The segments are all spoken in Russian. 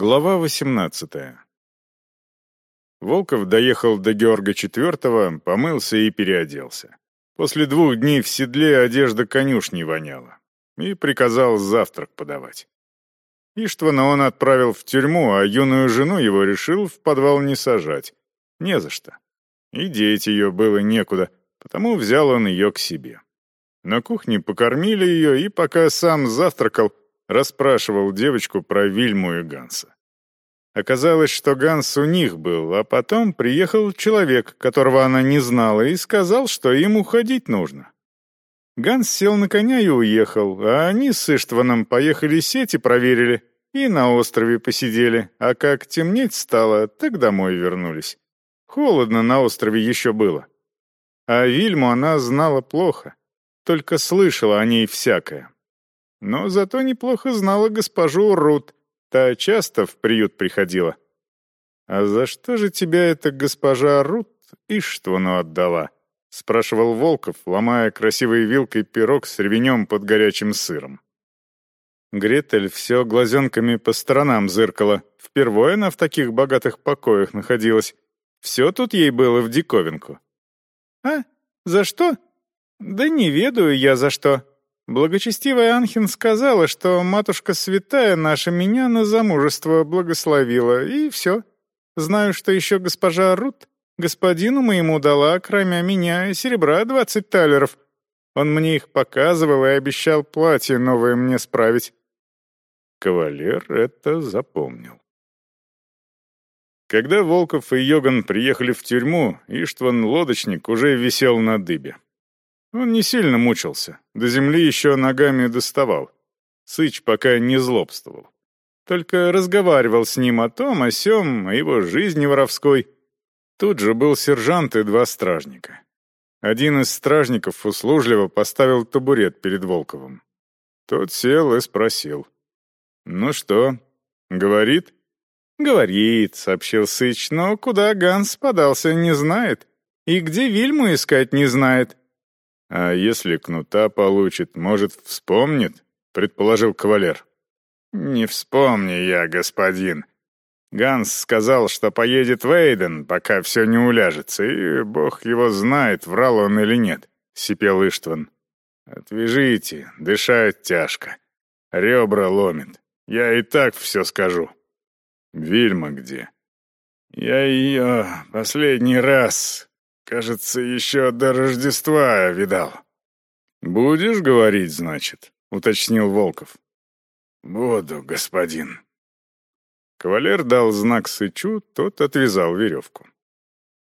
Глава 18 Волков доехал до Георга IV, помылся и переоделся. После двух дней в седле одежда конюшни воняла. И приказал завтрак подавать. Иштвана он отправил в тюрьму, а юную жену его решил в подвал не сажать. Не за что. И деть ее было некуда, потому взял он ее к себе. На кухне покормили ее, и пока сам завтракал, расспрашивал девочку про Вильму и Ганса. Оказалось, что Ганс у них был, а потом приехал человек, которого она не знала, и сказал, что им уходить нужно. Ганс сел на коня и уехал, а они с Иштваном поехали сети проверили и на острове посидели, а как темнеть стало, так домой вернулись. Холодно на острове еще было. А Вильму она знала плохо, только слышала о ней всякое. Но зато неплохо знала госпожу Рут, та часто в приют приходила. «А за что же тебя эта госпожа Рут Иштвану отдала?» — спрашивал Волков, ломая красивой вилкой пирог с ревенем под горячим сыром. Гретель все глазенками по сторонам зыркала. Впервые она в таких богатых покоях находилась. Все тут ей было в диковинку. «А? За что? Да не ведаю я за что. Благочестивая Анхин сказала, что матушка святая наша меня на замужество благословила, и все. Знаю, что еще госпожа Рут господину моему дала, кроме меня, серебра двадцать талеров. Он мне их показывал и обещал платье новое мне справить. Кавалер это запомнил. Когда Волков и Йоган приехали в тюрьму, Иштван-лодочник уже висел на дыбе. Он не сильно мучился, до земли еще ногами доставал. Сыч пока не злобствовал. Только разговаривал с ним о том, о сём, о его жизни воровской. Тут же был сержант и два стражника. Один из стражников услужливо поставил табурет перед Волковым. Тот сел и спросил. «Ну что, говорит?» «Говорит», — сообщил Сыч, «но куда Ганс подался, не знает. И где Вильму искать, не знает. «А если кнута получит, может, вспомнит?» — предположил кавалер. «Не вспомни я, господин. Ганс сказал, что поедет в Эйден, пока все не уляжется, и бог его знает, врал он или нет», — сипел Иштван. «Отвяжите, дышать тяжко. Ребра ломит. Я и так все скажу». «Вильма где?» «Я ее последний раз Кажется, еще до Рождества видал. «Будешь говорить, значит?» — уточнил Волков. «Буду, господин». Кавалер дал знак Сычу, тот отвязал веревку.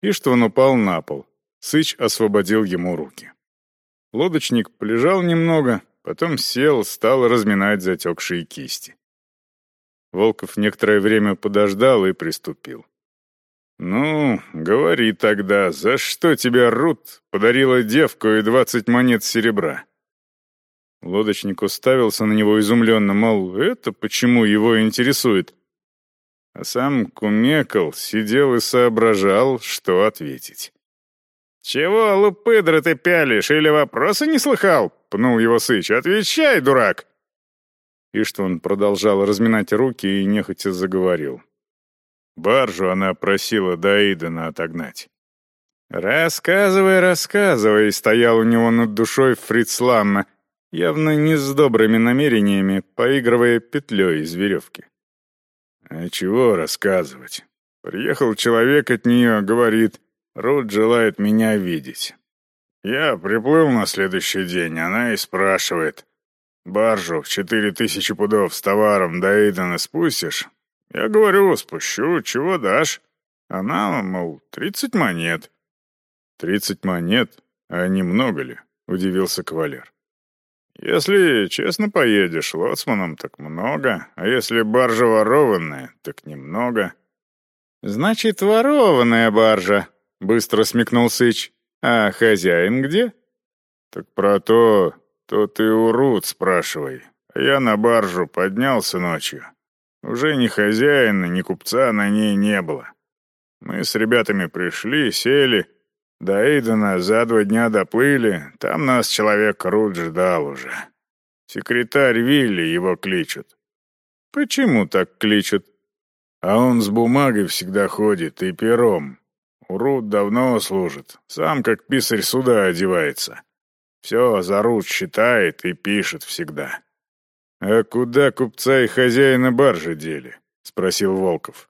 И что он упал на пол. Сыч освободил ему руки. Лодочник полежал немного, потом сел, стал разминать затекшие кисти. Волков некоторое время подождал и приступил. «Ну, говори тогда, за что тебя Рут подарила девку и двадцать монет серебра?» Лодочник уставился на него изумленно, мол, это почему его интересует? А сам кумекал, сидел и соображал, что ответить. «Чего, лупыдра, ты пялишь, или вопроса не слыхал?» — пнул его Сыч. «Отвечай, дурак!» И что он продолжал разминать руки и нехотя заговорил. Баржу она просила до Эйдена отогнать. «Рассказывай, рассказывай», — стоял у него над душой Фриц Ламма, явно не с добрыми намерениями, поигрывая петлей из веревки. «А чего рассказывать? Приехал человек от нее, говорит, Рут желает меня видеть. Я приплыл на следующий день, она и спрашивает, баржу в четыре тысячи пудов с товаром до спустишь? Я говорю, спущу, чего дашь? Она, мол, тридцать монет. Тридцать монет? А немного ли? Удивился кавалер. Если честно поедешь лоцманом, так много, а если баржа ворованная, так немного. Значит, ворованная баржа, быстро смекнул Сыч. А хозяин где? Так про то, то ты урут спрашивай. Я на баржу поднялся ночью. Уже ни хозяина, ни купца на ней не было. Мы с ребятами пришли, сели, до Эйдена за два дня доплыли, там нас человек Рут ждал уже. Секретарь Вилли его кличут. Почему так кличут? А он с бумагой всегда ходит и пером. Урут давно служит, сам как писарь суда одевается. Все за Рут считает и пишет всегда. «А куда купца и хозяина баржи дели?» — спросил Волков.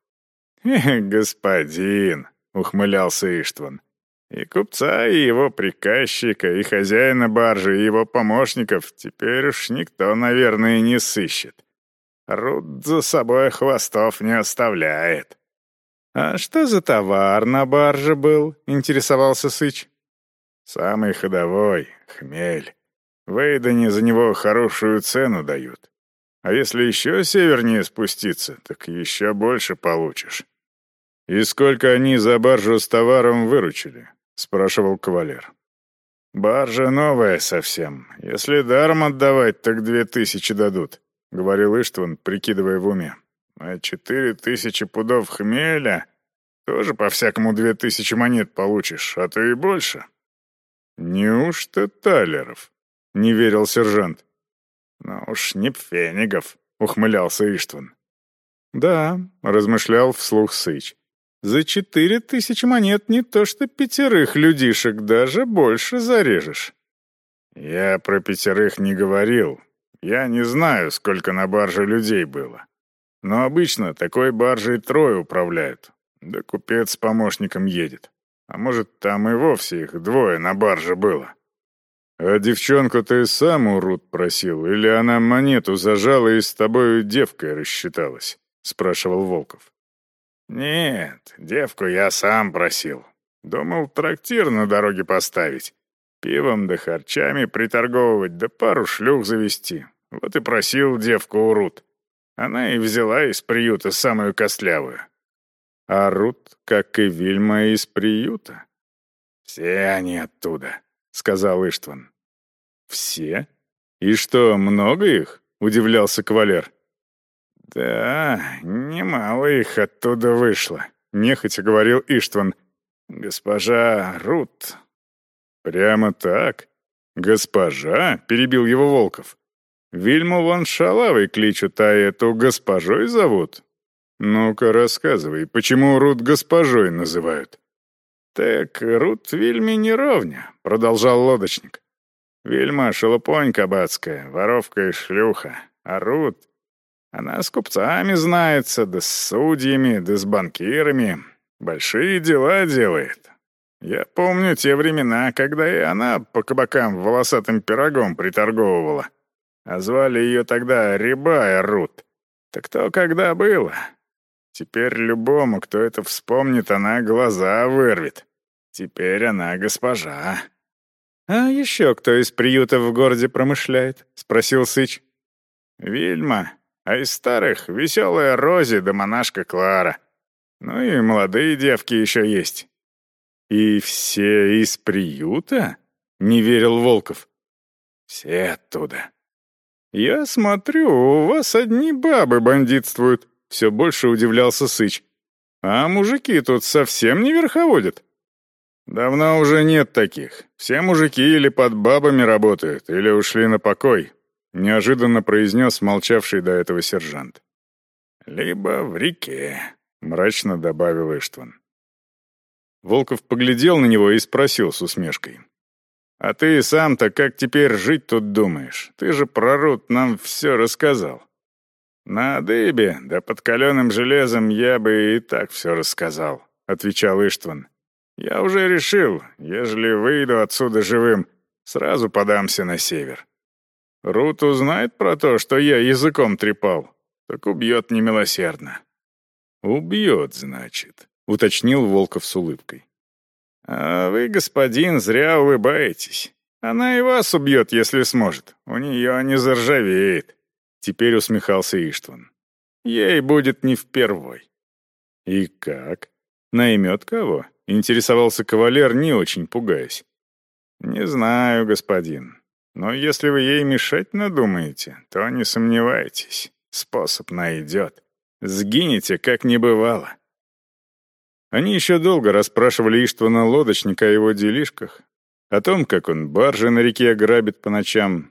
«Хе, господин!» — ухмылялся Иштван. «И купца, и его приказчика, и хозяина баржи, и его помощников теперь уж никто, наверное, не сыщет. Рут за собой хвостов не оставляет». «А что за товар на барже был?» — интересовался Сыч. «Самый ходовой — хмель. В Эйдене за него хорошую цену дают. А если еще севернее спуститься, так еще больше получишь». «И сколько они за баржу с товаром выручили?» — спрашивал кавалер. «Баржа новая совсем. Если даром отдавать, так две тысячи дадут», — говорил Иштван, прикидывая в уме. «А четыре тысячи пудов хмеля тоже по-всякому две тысячи монет получишь, а то и больше». «Неужто талеров?» — не верил сержант. «Ну уж не пфенигов», — ухмылялся Иштван. «Да», — размышлял вслух Сыч. «За четыре тысячи монет не то что пятерых людишек, даже больше зарежешь». «Я про пятерых не говорил. Я не знаю, сколько на барже людей было. Но обычно такой баржей трое управляют. Да купец с помощником едет. А может, там и вовсе их двое на барже было. А девчонку ты сам у Рут просил, или она монету зажала и с тобой девкой рассчиталась? Спрашивал Волков. Нет, девку я сам просил. Думал, трактир на дороге поставить. Пивом да харчами приторговывать, да пару шлюх завести. Вот и просил девку у Рут. Она и взяла из приюта самую костлявую. А Рут, как и Вильма, из приюта. «Все они оттуда», — сказал Иштван. «Все? И что, много их?» — удивлялся кавалер. «Да, немало их оттуда вышло», — нехотя говорил Иштван. «Госпожа Рут». «Прямо так? Госпожа?» — перебил его Волков. «Вильму вон шалавой кличут, а эту госпожой зовут. «Ну-ка, рассказывай, почему Рут госпожой называют?» «Так Рут Вильме не ровня», — продолжал лодочник. «Вильма — шелупонь кабацкая, воровка и шлюха, а Рут... Она с купцами знается, да с судьями, да с банкирами. Большие дела делает. Я помню те времена, когда и она по кабакам волосатым пирогом приторговывала. А звали ее тогда Рябая Рут. Так то когда было. Теперь любому, кто это вспомнит, она глаза вырвет. Теперь она госпожа. «А еще кто из приютов в городе промышляет?» — спросил Сыч. «Вильма, а из старых — веселая Рози да монашка Клара. Ну и молодые девки еще есть». «И все из приюта?» — не верил Волков. «Все оттуда». «Я смотрю, у вас одни бабы бандитствуют», все больше удивлялся Сыч. «А мужики тут совсем не верховодят?» «Давно уже нет таких. Все мужики или под бабами работают, или ушли на покой», неожиданно произнес молчавший до этого сержант. «Либо в реке», — мрачно добавил Иштван. Волков поглядел на него и спросил с усмешкой. «А ты сам-то как теперь жить тут думаешь? Ты же про Рут нам все рассказал». «На дыбе, да под каленым железом я бы и так все рассказал», — отвечал Иштван. «Я уже решил, ежели выйду отсюда живым, сразу подамся на север. Рут узнает про то, что я языком трепал, так убьет немилосердно». «Убьет, значит», — уточнил Волков с улыбкой. «А вы, господин, зря улыбаетесь. Она и вас убьет, если сможет. У нее не заржавеет». Теперь усмехался Иштван. Ей будет не впервой. И как? Наймет кого? Интересовался кавалер, не очень пугаясь. Не знаю, господин. Но если вы ей мешать надумаете, то не сомневайтесь. Способ найдет. Сгинете, как не бывало. Они еще долго расспрашивали Иштвана лодочника о его делишках, о том, как он баржи на реке грабит по ночам,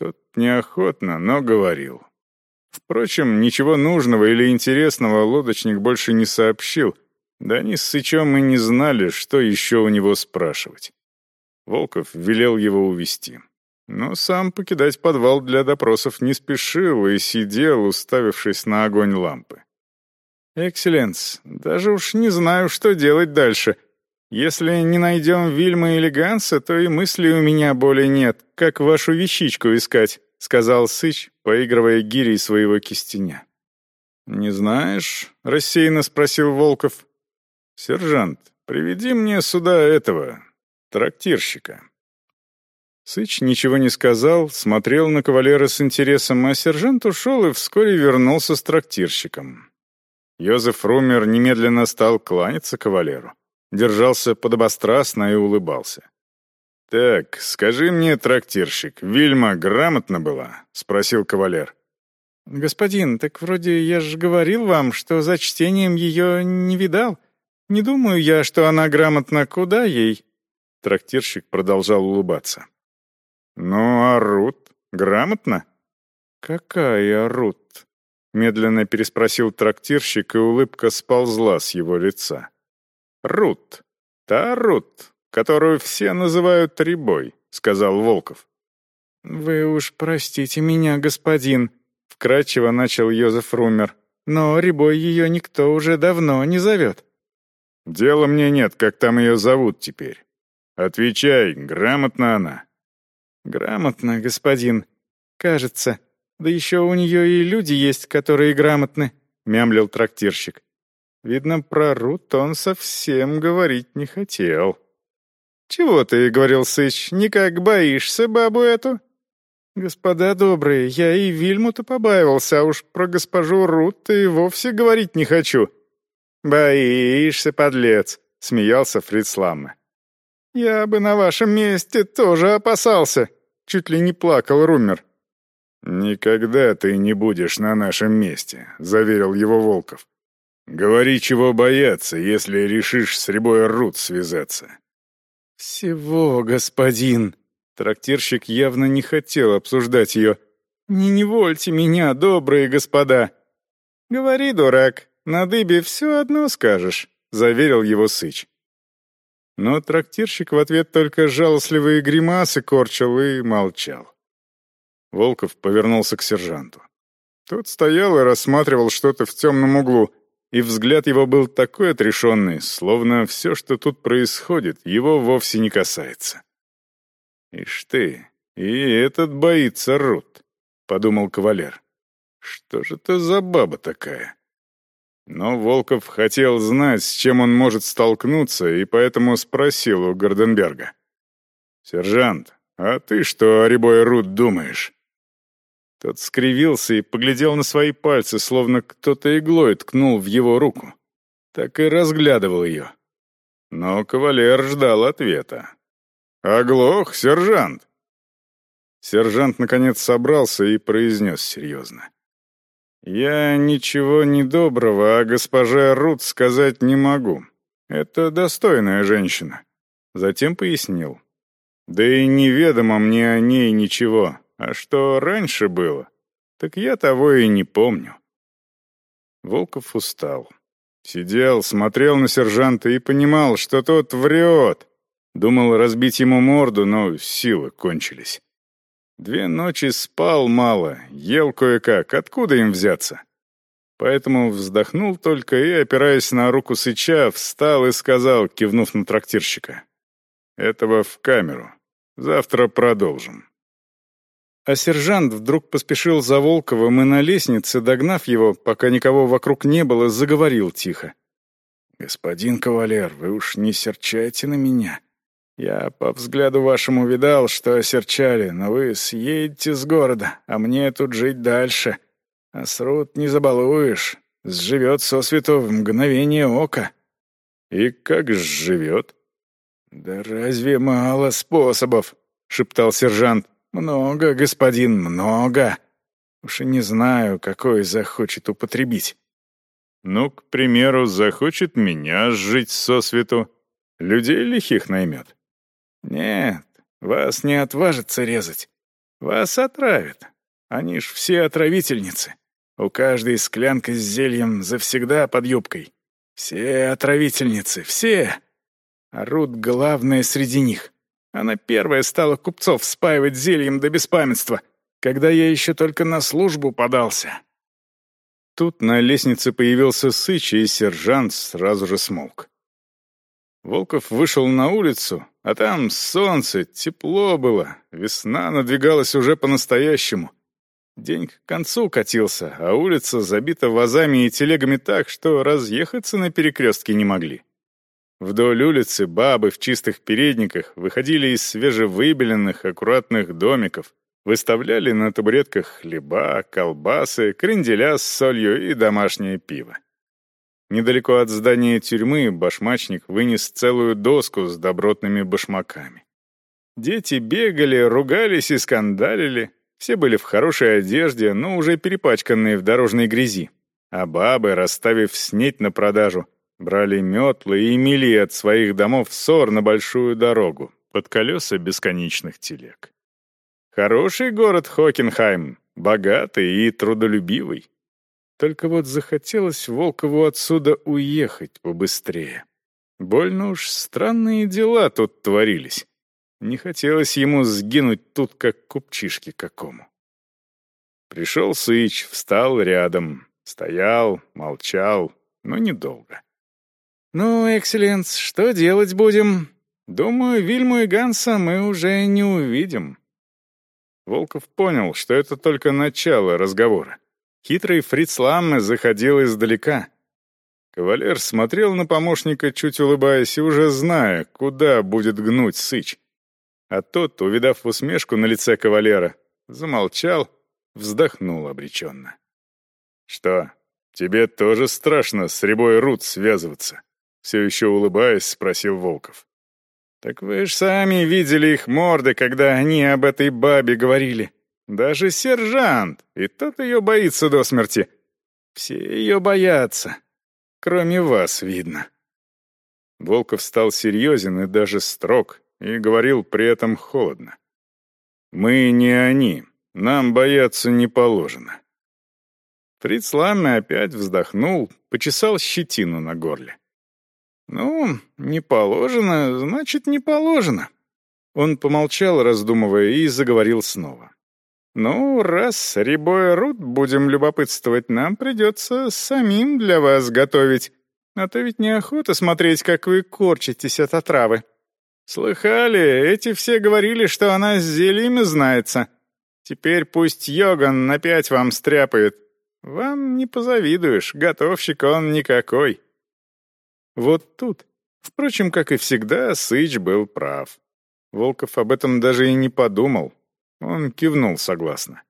тот неохотно, но говорил. Впрочем, ничего нужного или интересного лодочник больше не сообщил, да они с Сычом и не знали, что еще у него спрашивать. Волков велел его увести, но сам покидать подвал для допросов не спешил и сидел, уставившись на огонь лампы. «Экселленс, даже уж не знаю, что делать дальше. Если не найдем Вильма или Ганса, то и мыслей у меня более нет, как вашу вещичку искать», — сказал Сыч, поигрывая гирей своего кистеня. «Не знаешь?» — рассеянно спросил Волков. «Сержант, приведи мне сюда этого, трактирщика». Сыч ничего не сказал, смотрел на кавалера с интересом, а сержант ушел и вскоре вернулся с трактирщиком. Йозеф Румер немедленно стал кланяться кавалеру. Держался подобострастно и улыбался. «Так, скажи мне, трактирщик, Вильма грамотна была?» — спросил кавалер. «Господин, так вроде я же говорил вам, что за чтением ее не видал. Не думаю я, что она грамотна, куда ей?» Трактирщик продолжал улыбаться. «Ну, а Рут грамотно?» «Какая Рут?» Медленно переспросил трактирщик, и улыбка сползла с его лица. «Рут. Та Рут, которую все называют Рябой», — сказал Волков. «Вы уж простите меня, господин», — вкратчиво начал Йозеф Румер. «Но Рябой ее никто уже давно не зовет». «Дела мне нет, как там ее зовут теперь. Отвечай, грамотно она». «Грамотно, господин. Кажется. Да еще у нее и люди есть, которые грамотны», — мямлил трактирщик. Видно, про Рут он совсем говорить не хотел. «Чего ты, — говорил Сыч, — никак боишься бабу эту?» «Господа добрые, я и Вильму-то побаивался, а уж про госпожу Рут и вовсе говорить не хочу». «Боишься, подлец», — смеялся Фриц Ламме. «Я бы на вашем месте тоже опасался», — чуть ли не плакал Румер. «Никогда ты не будешь на нашем месте», — заверил его Волков. «Говори, чего бояться, если решишь с Рябой Рут связаться». «Всего, господин!» Трактирщик явно не хотел обсуждать ее. «Не невольте меня, добрые господа!» «Говори, дурак, на дыбе все одно скажешь», — заверил его Сыч. Но трактирщик в ответ только жалостливые гримасы корчил и молчал. Волков повернулся к сержанту. Тот стоял и рассматривал что-то в темном углу, и взгляд его был такой отрешенный, словно все, что тут происходит, его вовсе не касается. «Ишь ты, и этот боится Рут», — подумал кавалер. «Что же это за баба такая?» Но Волков хотел знать, с чем он может столкнуться, и поэтому спросил у Горденберга. «Сержант, а ты что о Рябой Рут думаешь?» Тот скривился и поглядел на свои пальцы, словно кто-то иглой ткнул в его руку. Так и разглядывал ее. Но кавалер ждал ответа. «Оглох, сержант!» Сержант, наконец, собрался и произнес серьезно. «Я ничего недоброго о госпоже Рут сказать не могу. Это достойная женщина». Затем пояснил. «Да и неведомо мне о ней ничего. А что раньше было, так я того и не помню. Волков устал. Сидел, смотрел на сержанта и понимал, что тот врет. Думал разбить ему морду, но силы кончились. Две ночи спал мало, ел кое-как, откуда им взяться? Поэтому вздохнул только и, опираясь на руку Сыча, встал и сказал, кивнув на трактирщика. «Этого в камеру. Завтра продолжим». А сержант вдруг поспешил за Волковым и на лестнице, догнав его, пока никого вокруг не было, заговорил тихо. «Господин кавалер, вы уж не серчайте на меня. Я по взгляду вашему видал, что осерчали, но вы съедете с города, а мне тут жить дальше. А срут не забалуешь, сживет сосвету в мгновение ока». «И как сживет?» «Да разве мало способов?» — шептал сержант. «Много, господин, много. Уж и не знаю, какой захочет употребить». «Ну, к примеру, захочет меня сжить сосвету. Людей лихих наймет». «Нет, вас не отважится резать. Вас отравят. Они ж все отравительницы. У каждой склянка с зельем завсегда под юбкой. Все отравительницы, все. А Рут главная среди них. Она первая стала купцов спаивать зельем до беспамятства, когда я еще только на службу подался. Тут на лестнице появился Сыч, и сержант сразу же смолк. Волков вышел на улицу, а там солнце, тепло было, весна надвигалась уже по-настоящему. День к концу катился, а улица забита вазами и телегами так, что разъехаться на перекрестке не могли. Вдоль улицы бабы в чистых передниках выходили из свежевыбеленных, аккуратных домиков, выставляли на табуретках хлеба, колбасы, кренделя с солью и домашнее пиво. Недалеко от здания тюрьмы башмачник вынес целую доску с добротными башмаками. Дети бегали, ругались и скандалили. Все были в хорошей одежде, но уже перепачканные в дорожной грязи. А бабы, расставив снеть на продажу, брали метлы и мели от своих домов ссор на большую дорогу под колеса бесконечных телег. Хороший город Хокенхайм, богатый и трудолюбивый. Только вот захотелось Волкову отсюда уехать побыстрее. Больно уж странные дела тут творились. Не хотелось ему сгинуть тут, как купчишке какому. Пришел Сыч, встал рядом, стоял, молчал, но недолго. «Ну, экселленс, что делать будем? Думаю, Вильму и Ганса мы уже не увидим». Волков понял, что это только начало разговора. Хитрый Фриц Ламме заходил издалека. Кавалер смотрел на помощника, чуть улыбаясь, и уже зная, куда будет гнуть сыч. А тот, увидав усмешку на лице кавалера, замолчал, вздохнул обреченно. «Что, тебе тоже страшно с Рябой Рут связываться?» Все еще улыбаясь, спросил Волков. «Так вы ж сами видели их морды, когда они об этой бабе говорили. Даже сержант, и тот ее боится до смерти. Все ее боятся. Кроме вас, видно. Волков стал серьезен и даже строг, и говорил при этом холодно. «Мы не они. Нам бояться не положено». Фриц Ламме опять вздохнул, почесал щетину на горле. «Ну, не положено, значит, не положено». Он помолчал, раздумывая, и заговорил снова. «Ну, раз Рябой Рут будем любопытствовать, нам придется самим для вас готовить. А то ведь неохота смотреть, как вы корчитесь от отравы. Слыхали, эти все говорили, что она с зельями знается. Теперь пусть Йоган опять вам стряпает. Вам не позавидуешь, готовщик он никакой». Вот тут, впрочем, как и всегда, Сыч был прав. Волков об этом даже и не подумал, он кивнул согласно.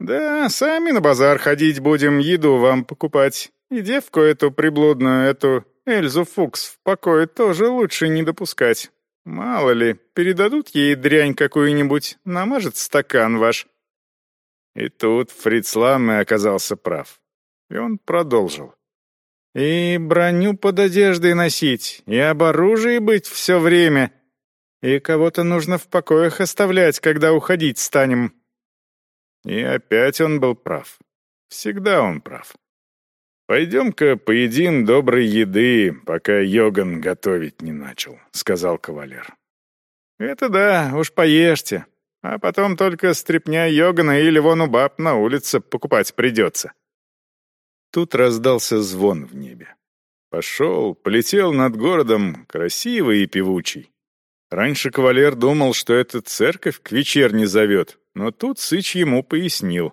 «Да, сами на базар ходить будем, еду вам покупать. И девку эту приблудную, эту Эльзу Фукс в покое тоже лучше не допускать. Мало ли, передадут ей дрянь какую-нибудь, намажет стакан ваш». И тут Фриц Ламме оказался прав. И он продолжил. «И броню под одеждой носить, и об оружии быть все время, и кого-то нужно в покоях оставлять, когда уходить станем». И опять он был прав. Всегда он прав. «Пойдем-ка поедим доброй еды, пока Йоган готовить не начал», — сказал кавалер. «Это да, уж поешьте. А потом только стряпня Йогана или вон у баб на улице покупать придется». Тут раздался звон в небе. Пошел, полетел над городом, красивый и певучий. Раньше кавалер думал, что это церковь к вечерне зовет, но тут Сыч ему пояснил.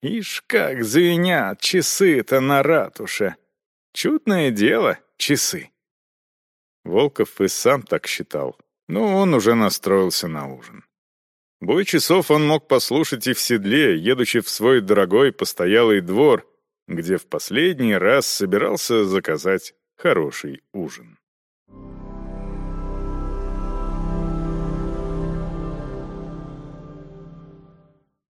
«Ишь, как звенят часы-то на ратуше! Чудное дело, часы!» Волков и сам так считал, но он уже настроился на ужин. Бой часов он мог послушать и в седле, едучи в свой дорогой постоялый двор, где в последний раз собирался заказать хороший ужин.